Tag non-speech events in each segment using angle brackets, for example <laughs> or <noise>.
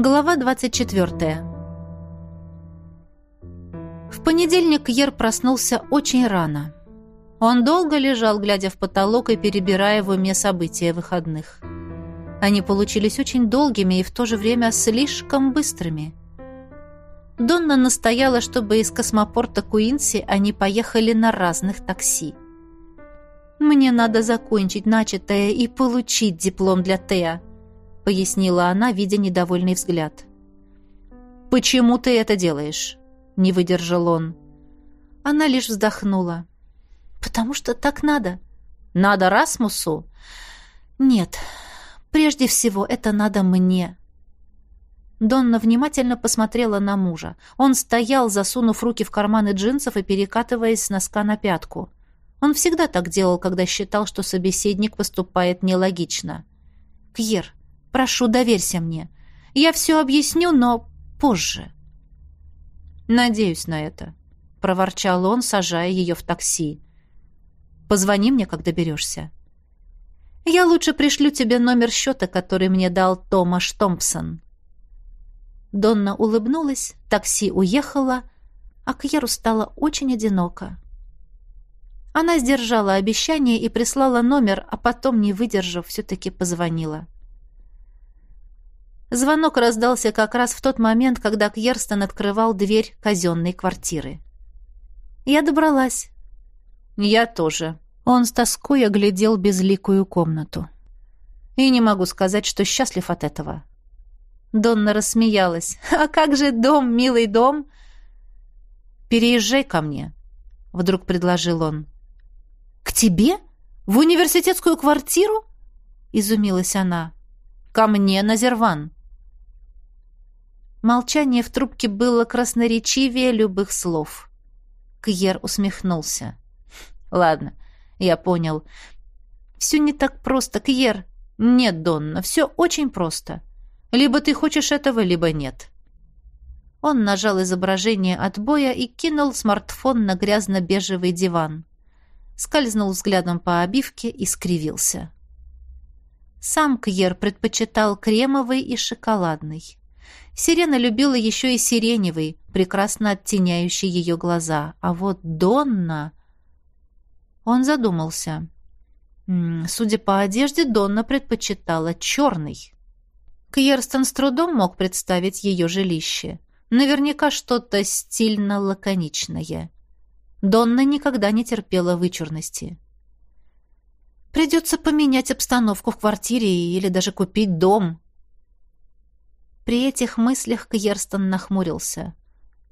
Глава 24. В понедельник Ер проснулся очень рано. Он долго лежал, глядя в потолок и перебирая в уме события выходных. Они получились очень долгими и в то же время слишком быстрыми. Донна настояла, чтобы из космопорта Куинси они поехали на разных такси. «Мне надо закончить начатое и получить диплом для Теа», пояснила она, видя недовольный взгляд. «Почему ты это делаешь?» — не выдержал он. Она лишь вздохнула. «Потому что так надо». «Надо Расмусу?» «Нет, прежде всего это надо мне». Донна внимательно посмотрела на мужа. Он стоял, засунув руки в карманы джинсов и перекатываясь с носка на пятку. Он всегда так делал, когда считал, что собеседник поступает нелогично. «Кьер, Прошу, доверься мне. Я все объясню, но позже». «Надеюсь на это», — проворчал он, сажая ее в такси. «Позвони мне, когда доберешься». «Я лучше пришлю тебе номер счета, который мне дал Томаш Томпсон». Донна улыбнулась, такси уехала, а Кьеру стало очень одиноко. Она сдержала обещание и прислала номер, а потом, не выдержав, все-таки позвонила. Звонок раздался как раз в тот момент, когда Кьерстон открывал дверь казенной квартиры. «Я добралась». «Я тоже». Он с тоской оглядел безликую комнату. «И не могу сказать, что счастлив от этого». Донна рассмеялась. <laughs> «А как же дом, милый дом?» «Переезжай ко мне», — вдруг предложил он. «К тебе? В университетскую квартиру?» — изумилась она. «Ко мне, Назерван». Молчание в трубке было красноречивее любых слов. Кьер усмехнулся. «Ладно, я понял. Все не так просто, Кьер. Нет, Донна, все очень просто. Либо ты хочешь этого, либо нет». Он нажал изображение отбоя и кинул смартфон на грязно-бежевый диван. Скользнул взглядом по обивке и скривился. Сам Кьер предпочитал кремовый и шоколадный. Сирена любила еще и сиреневый, прекрасно оттеняющий ее глаза. А вот Донна... Он задумался. Судя по одежде, Донна предпочитала черный. Кьерстон с трудом мог представить ее жилище. Наверняка что-то стильно-лаконичное. Донна никогда не терпела вычурности. «Придется поменять обстановку в квартире или даже купить дом», при этих мыслях Кьерстон нахмурился.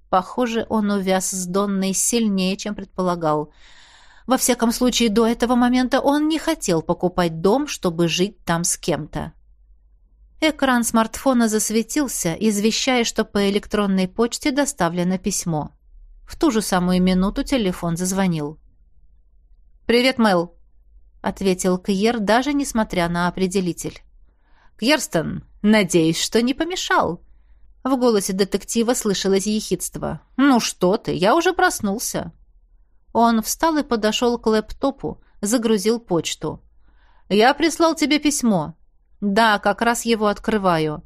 Похоже, он увяз с Донной сильнее, чем предполагал. Во всяком случае, до этого момента он не хотел покупать дом, чтобы жить там с кем-то. Экран смартфона засветился, извещая, что по электронной почте доставлено письмо. В ту же самую минуту телефон зазвонил. «Привет, Мэл», — ответил Кьер, даже несмотря на определитель. «Кьерстон, надеюсь, что не помешал». В голосе детектива слышалось ехидство. «Ну что ты, я уже проснулся». Он встал и подошел к лэптопу, загрузил почту. «Я прислал тебе письмо». «Да, как раз его открываю».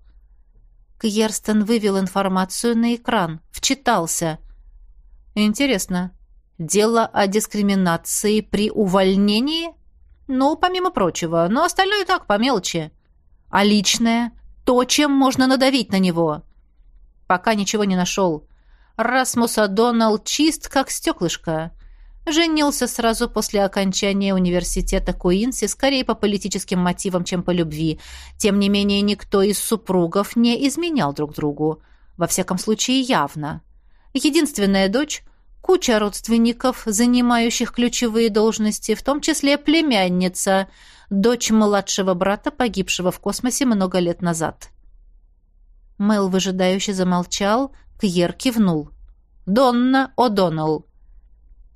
Кьерстен вывел информацию на экран, вчитался. «Интересно, дело о дискриминации при увольнении?» «Ну, помимо прочего, но остальное так, по мелочи». А личное? То, чем можно надавить на него? Пока ничего не нашел. Расмус О'Доннелл чист, как стеклышко. Женился сразу после окончания университета Куинси, скорее по политическим мотивам, чем по любви. Тем не менее, никто из супругов не изменял друг другу. Во всяком случае, явно. Единственная дочь – куча родственников, занимающих ключевые должности, в том числе племянница – дочь младшего брата, погибшего в космосе много лет назад. Мэл выжидающе замолчал, Кьер кивнул. «Донна О'Доннелл».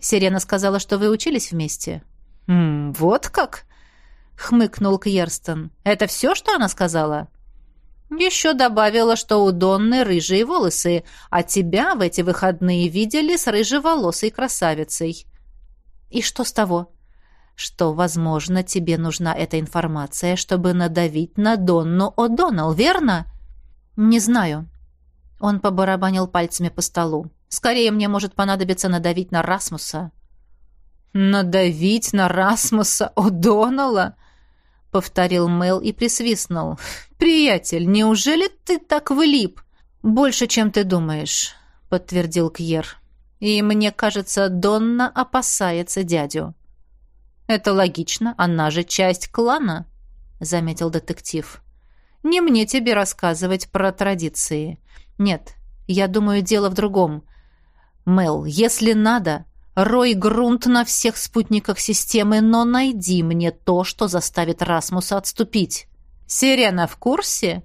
«Сирена сказала, что вы учились вместе». «М -м, «Вот как?» — хмыкнул Кьерстон. «Это все, что она сказала?» «Еще добавила, что у Донны рыжие волосы, а тебя в эти выходные видели с рыжеволосой красавицей». «И что с того?» что, возможно, тебе нужна эта информация, чтобы надавить на Донну О'Доннелл, верно?» Не знаю. Он побарабанил пальцами по столу. Скорее мне может понадобиться надавить на Расмуса. Надавить на Расмуса О'Доннелла? Повторил Мэл и присвистнул. Приятель, неужели ты так влип? Больше, чем ты думаешь, подтвердил Кьер. И мне кажется, Донна опасается дядю. Это логично, она же часть клана, заметил детектив. Не мне тебе рассказывать про традиции. Нет, я думаю, дело в другом. Мел, если надо, рой грунт на всех спутниках системы, но найди мне то, что заставит Расмуса отступить. Сирена в курсе?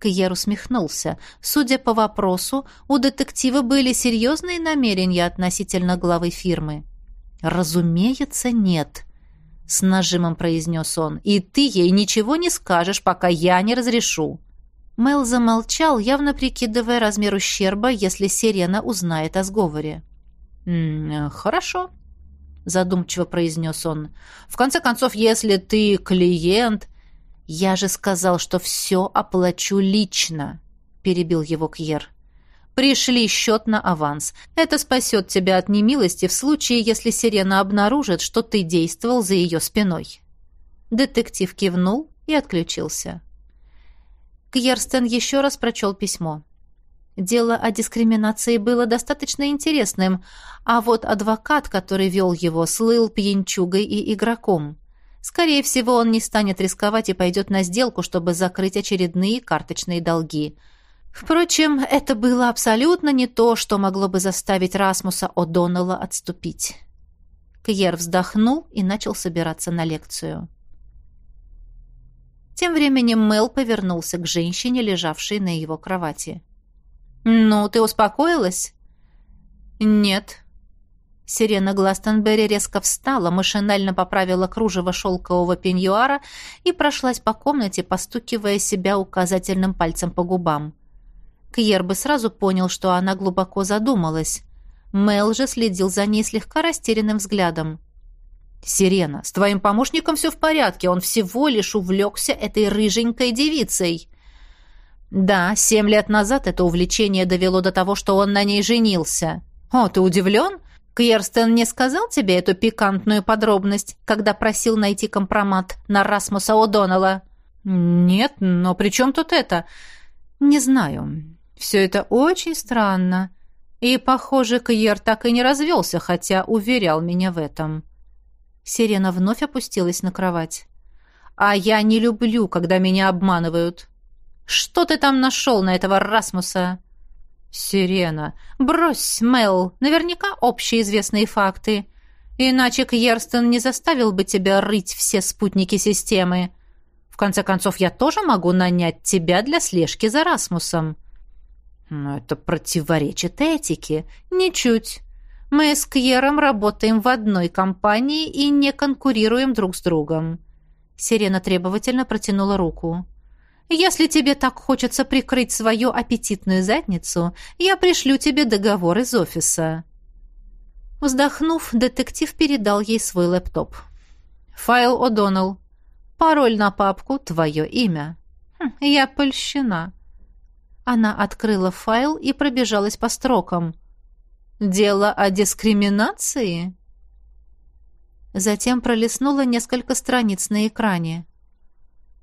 Кьер усмехнулся. Судя по вопросу, у детектива были серьезные намерения относительно главы фирмы. «Разумеется, нет», — с нажимом произнес он. «И ты ей ничего не скажешь, пока я не разрешу». Мел замолчал, явно прикидывая размер ущерба, если Сирена узнает о сговоре. «Хорошо», — задумчиво произнес он. «В конце концов, если ты клиент...» «Я же сказал, что все оплачу лично», — перебил его Кьер. «Пришли счет на аванс. Это спасет тебя от немилости в случае, если Сирена обнаружит, что ты действовал за ее спиной». Детектив кивнул и отключился. Кьерстен еще раз прочел письмо. Дело о дискриминации было достаточно интересным, а вот адвокат, который вел его, слыл пьянчугой и игроком. Скорее всего, он не станет рисковать и пойдет на сделку, чтобы закрыть очередные карточные долги. Впрочем, это было абсолютно не то, что могло бы заставить Расмуса О'Доннелла отступить. Кьер вздохнул и начал собираться на лекцию. Тем временем Мел повернулся к женщине, лежавшей на его кровати. «Ну, ты успокоилась?» «Нет», Сирена Гластенберри резко встала, машинально поправила кружево шелкового пеньюара и прошлась по комнате, постукивая себя указательным пальцем по губам. Кьер бы сразу понял, что она глубоко задумалась. Мел же следил за ней слегка растерянным взглядом. «Сирена, с твоим помощником все в порядке, он всего лишь увлекся этой рыженькой девицей». «Да, семь лет назад это увлечение довело до того, что он на ней женился». «О, ты удивлен?» Кьерстен не сказал тебе эту пикантную подробность, когда просил найти компромат на Расмуса О'Доннелла? Нет, но при чем тут это? Не знаю. Все это очень странно. И, похоже, Кьер так и не развелся, хотя уверял меня в этом. Сирена вновь опустилась на кровать. «А я не люблю, когда меня обманывают. Что ты там нашел на этого Расмуса?» «Сирена, брось, Мел, наверняка общеизвестные факты. Иначе Кьерстен не заставил бы тебя рыть все спутники системы. В конце концов, я тоже могу нанять тебя для слежки за Расмусом». «Но это противоречит этике. Ничуть. Мы с Кьером работаем в одной компании и не конкурируем друг с другом». Сирена требовательно протянула руку. Если тебе так хочется прикрыть свою аппетитную задницу, я пришлю тебе договор из офиса». Вздохнув, детектив передал ей свой лэптоп. «Файл О'Доннелл. Пароль на папку «Твое имя». Хм, «Я польщена». Она открыла файл и пробежалась по строкам. «Дело о дискриминации?» Затем пролистнула несколько страниц на экране.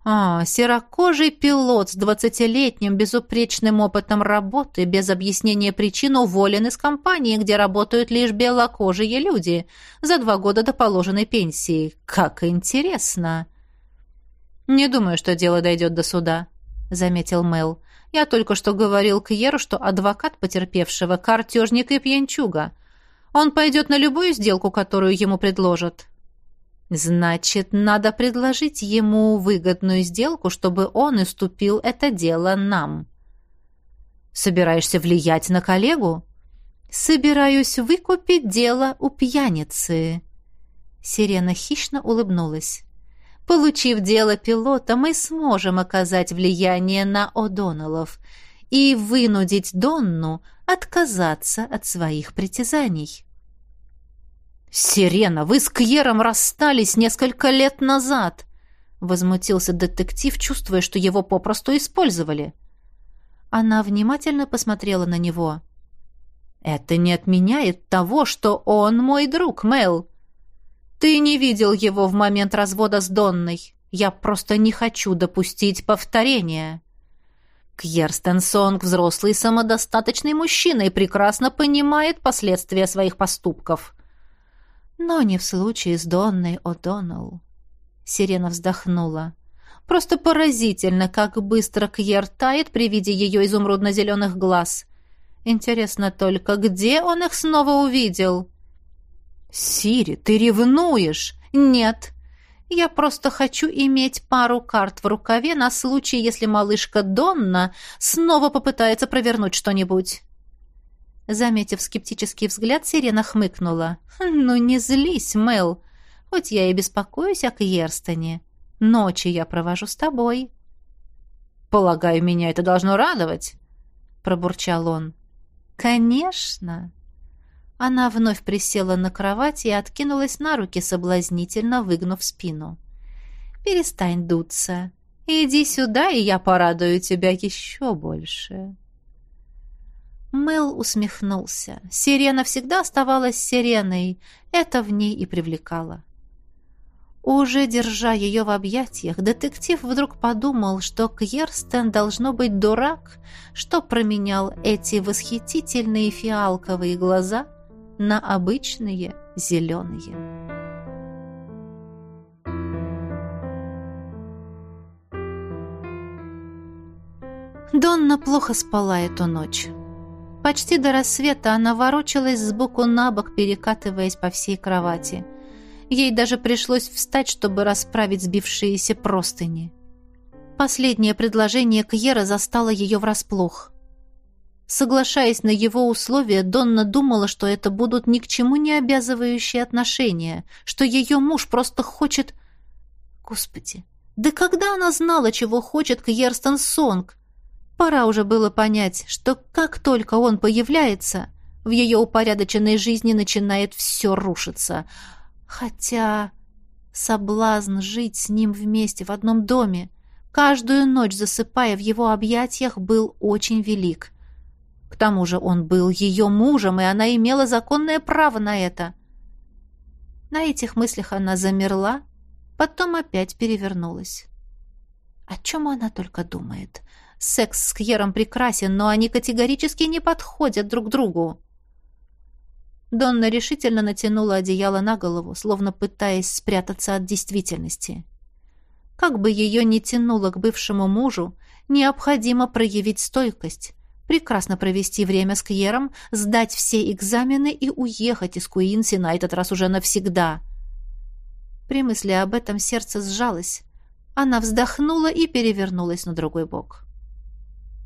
А, серокожий пилот с двадцатилетним безупречным опытом работы без объяснения причин уволен из компании, где работают лишь белокожие люди, за два года до положенной пенсии. Как интересно. Не думаю, что дело дойдет до суда, заметил Мел. Я только что говорил Кьеру, что адвокат потерпевшего картежник и пьянчуга. Он пойдет на любую сделку, которую ему предложат. Значит, надо предложить ему выгодную сделку, чтобы он уступил это дело нам. Собираешься влиять на коллегу? Собираюсь выкупить дело у пьяницы. Сирена хищно улыбнулась. Получив дело пилота, мы сможем оказать влияние на О'Доннеллов и вынудить Донну отказаться от своих притязаний. «Сирена, вы с Кьером расстались несколько лет назад!» Возмутился детектив, чувствуя, что его попросту использовали. Она внимательно посмотрела на него. «Это не отменяет того, что он мой друг, Мэл. Ты не видел его в момент развода с Донной. Я просто не хочу допустить повторения». Кьерстен Сонг взрослый самодостаточный мужчина и прекрасно понимает последствия своих поступков. Но не в случае с Донной О'Доннелл. Сирена вздохнула. Просто поразительно, как быстро Кьер тает при виде ее изумрудно-зеленых глаз. Интересно только, где он их снова увидел? «Сири, ты ревнуешь?» «Нет, я просто хочу иметь пару карт в рукаве на случай, если малышка Донна снова попытается провернуть что-нибудь». Заметив скептический взгляд, Сирена хмыкнула. «Ну не злись, Мел, хоть я и беспокоюсь о Кьерстоне. Ночи я провожу с тобой». «Полагаю, меня это должно радовать», — пробурчал он. «Конечно». Она вновь присела на кровать и откинулась на руки, соблазнительно выгнув спину. «Перестань дуться. Иди сюда, и я порадую тебя еще больше». Мэл усмехнулся. Сирена всегда оставалась сиреной. Это в ней и привлекало. Уже держа ее в объятиях, детектив вдруг подумал, что Кьерстен должно быть дурак, что променял эти восхитительные фиалковые глаза на обычные зеленые. Донна плохо спала эту ночь. Почти до рассвета она ворочалась сбоку на бок, перекатываясь по всей кровати. Ей даже пришлось встать, чтобы расправить сбившиеся простыни. Последнее предложение Кьера застало ее врасплох. Соглашаясь на его условия, Донна думала, что это будут ни к чему не обязывающие отношения, что ее муж просто хочет... Господи, да когда она знала, чего хочет Кьерстон Сонг? Пора уже было понять, что как только он появляется, в ее упорядоченной жизни начинает все рушиться. Хотя соблазн жить с ним вместе в одном доме, каждую ночь засыпая в его объятиях, был очень велик. К тому же он был ее мужем, и она имела законное право на это. На этих мыслях она замерла, потом опять перевернулась. О чем она только думает? Секс с Кьером прекрасен, но они категорически не подходят друг другу. Донна решительно натянула одеяло на голову, словно пытаясь спрятаться от действительности. Как бы ее ни тянуло к бывшему мужу, необходимо проявить стойкость, прекрасно провести время с Кьером, сдать все экзамены и уехать из Куинси на этот раз уже навсегда. При мысли об этом сердце сжалось. Она вздохнула и перевернулась на другой бок.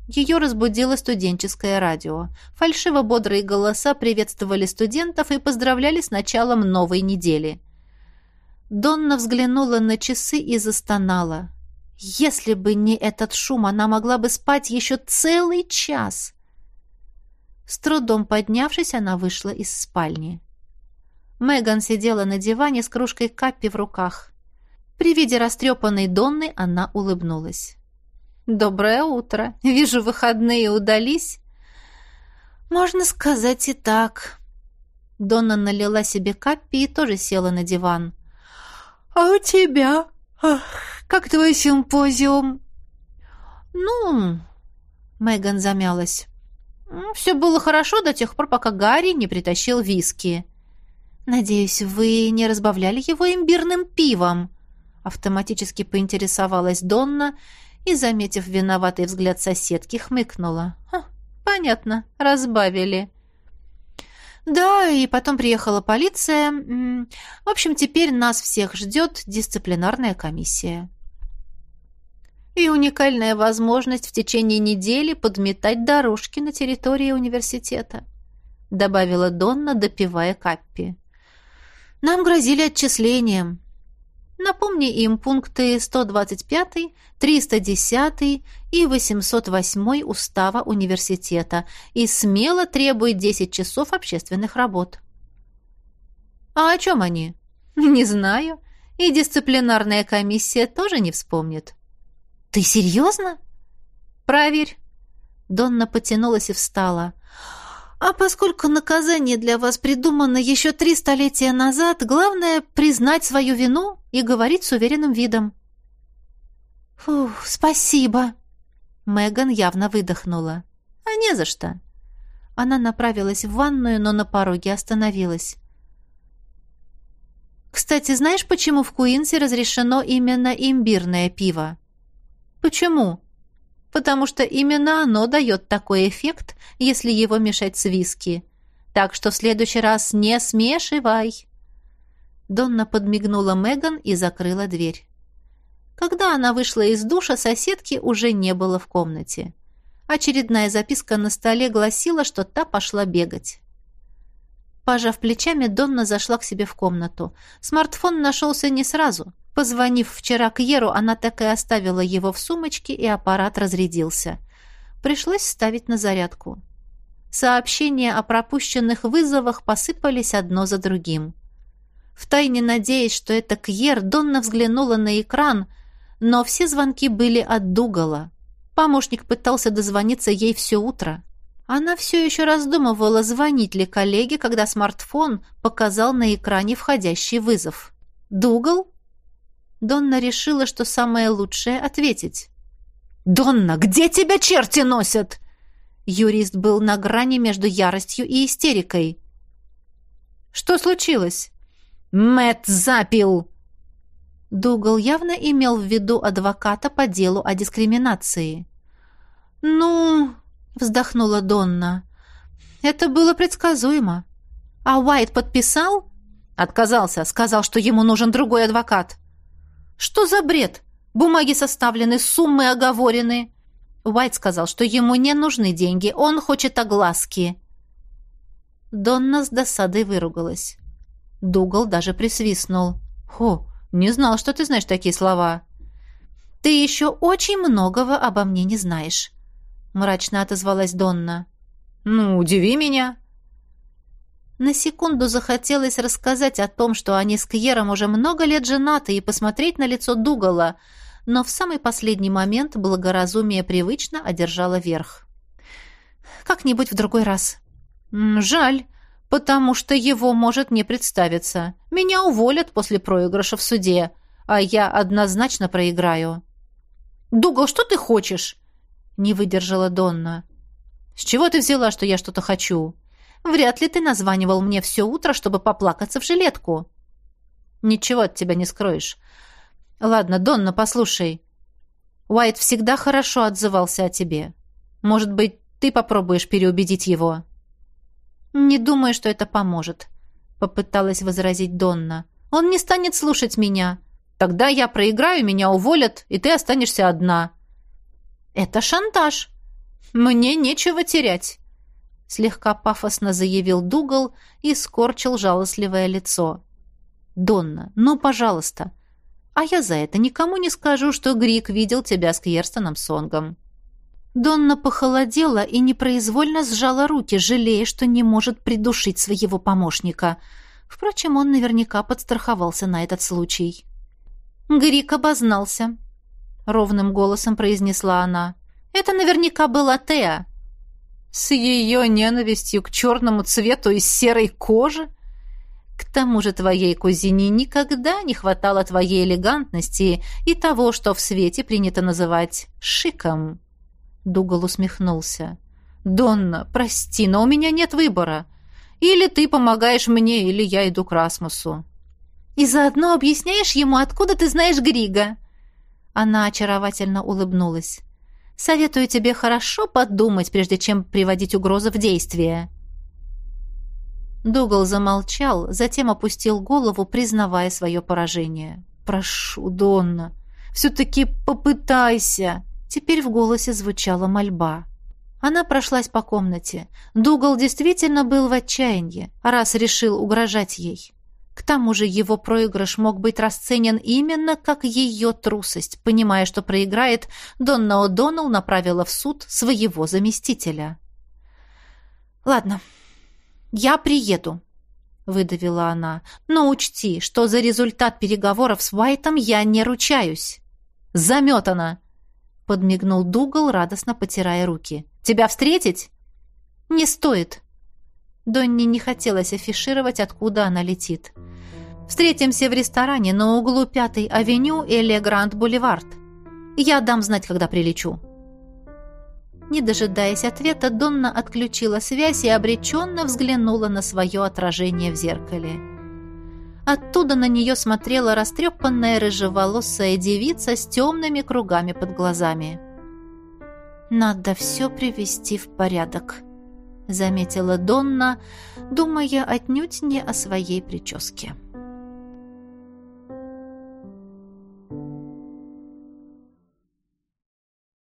Ее разбудило студенческое радио. Фальшиво-бодрые голоса приветствовали студентов и поздравляли с началом новой недели. Донна взглянула на часы и застонала. Если бы не этот шум, она могла бы спать еще целый час. С трудом поднявшись, она вышла из спальни. Меган сидела на диване с кружкой каппи в руках. При виде растрепанной Донны она улыбнулась. «Доброе утро. Вижу, выходные удались». «Можно сказать и так». Донна налила себе каппи и тоже села на диван. «А у тебя? Ах, как твой симпозиум?» «Ну...» — Меган замялась. «Все было хорошо до тех пор, пока Гарри не притащил виски». «Надеюсь, вы не разбавляли его имбирным пивом?» Автоматически поинтересовалась Донна и, заметив виноватый взгляд соседки, хмыкнула. «Понятно, разбавили». Да, и потом приехала полиция. В общем, теперь нас всех ждет дисциплинарная комиссия и уникальная возможность в течение недели подметать дорожки на территории университета», — добавила Донна, допивая каппи. «Нам грозили отчислением. Напомни им пункты 125, 310 и 808 Устава университета и смело требуй 10 часов общественных работ». «А о чем они?» «Не знаю. И дисциплинарная комиссия тоже не вспомнит». «Ты серьезно?» «Проверь». Донна потянулась и встала. «А поскольку наказание для вас придумано еще три столетия назад, главное — признать свою вину и говорить с уверенным видом». «Фух, спасибо!» Меган явно выдохнула. «А не за что!» Она направилась в ванную, но на пороге остановилась. «Кстати, знаешь, почему в Куинсе разрешено именно имбирное пиво?» «Почему?» Потому что именно оно дает такой эффект, если его мешать с виски. Так что в следующий раз не смешивай. Донна подмигнула Меган и закрыла дверь. Когда она вышла из душа, соседки уже не было в комнате. Очередная записка на столе гласила, что та пошла бегать. Пожав плечами, Донна зашла к себе в комнату. Смартфон нашелся не сразу. Позвонив вчера к Еру, она так и оставила его в сумочке, и аппарат разрядился. Пришлось ставить на зарядку. Сообщения о пропущенных вызовах посыпались одно за другим. Втайне надеясь, что это Кьер, Донна взглянула на экран, но все звонки были от Дугала. Помощник пытался дозвониться ей все утро. Она все еще раздумывала, звонить ли коллеге, когда смартфон показал на экране входящий вызов. «Дугал?» Донна решила, что самое лучшее — ответить. «Донна, где тебя черти носят?» Юрист был на грани между яростью и истерикой. «Что случилось?» Мэт запил!» Дугал явно имел в виду адвоката по делу о дискриминации. «Ну...» — вздохнула Донна. «Это было предсказуемо. А Уайт подписал?» «Отказался. Сказал, что ему нужен другой адвокат». Что за бред? Бумаги составлены, суммы оговорены. Уайт сказал, что ему не нужны деньги, он хочет огласки. Донна с досадой выругалась. Дугал даже присвистнул. «Хо, не знал, что ты знаешь такие слова». «Ты еще очень многого обо мне не знаешь», — мрачно отозвалась Донна. «Ну, удиви меня», на секунду захотелось рассказать о том, что они с Кьером уже много лет женаты, и посмотреть на лицо Дугала, но в самый последний момент благоразумие привычно одержало верх. «Как-нибудь в другой раз». «Жаль, потому что его может не представиться. Меня уволят после проигрыша в суде, а я однозначно проиграю». «Дугал, что ты хочешь?» — не выдержала Донна. «С чего ты взяла, что я что-то хочу?» Вряд ли ты названивал мне все утро, чтобы поплакаться в жилетку. Ничего от тебя не скроешь. Ладно, Донна, послушай. Уайт всегда хорошо отзывался о тебе. Может быть, ты попробуешь переубедить его? Не думаю, что это поможет, попыталась возразить Донна. Он не станет слушать меня. Тогда я проиграю, меня уволят, и ты останешься одна. Это шантаж. Мне нечего терять слегка пафосно заявил Дугал и скорчил жалостливое лицо. «Донна, ну, пожалуйста. А я за это никому не скажу, что Грик видел тебя с Кьерстоном Сонгом». Донна похолодела и непроизвольно сжала руки, жалея, что не может придушить своего помощника. Впрочем, он наверняка подстраховался на этот случай. «Грик обознался», — ровным голосом произнесла она. «Это наверняка была Теа с ее ненавистью к черному цвету и серой кожи? К тому же твоей кузине никогда не хватало твоей элегантности и того, что в свете принято называть шиком. Дугал усмехнулся. «Донна, прости, но у меня нет выбора. Или ты помогаешь мне, или я иду к Расмусу». «И заодно объясняешь ему, откуда ты знаешь Грига?» Она очаровательно улыбнулась. Советую тебе хорошо подумать, прежде чем приводить угрозы в действие». Дугал замолчал, затем опустил голову, признавая свое поражение. «Прошу, Донна, все-таки попытайся!» Теперь в голосе звучала мольба. Она прошлась по комнате. Дугал действительно был в отчаянии, раз решил угрожать ей. К тому же его проигрыш мог быть расценен именно как ее трусость. Понимая, что проиграет, Донна О'Доннелл направила в суд своего заместителя. «Ладно, я приеду», — выдавила она. «Но учти, что за результат переговоров с Уайтом я не ручаюсь». «Заметана!» подмигнул Дугал, радостно потирая руки. «Тебя встретить?» «Не стоит». Донни не хотелось афишировать, откуда она летит. «Встретимся в ресторане на углу Пятой авеню или Гранд-Бульвард. Я дам знать, когда прилечу». Не дожидаясь ответа, Донна отключила связь и обреченно взглянула на свое отражение в зеркале. Оттуда на нее смотрела растрепанная рыжеволосая девица с темными кругами под глазами. «Надо все привести в порядок», — заметила Донна, думая отнюдь не о своей прическе.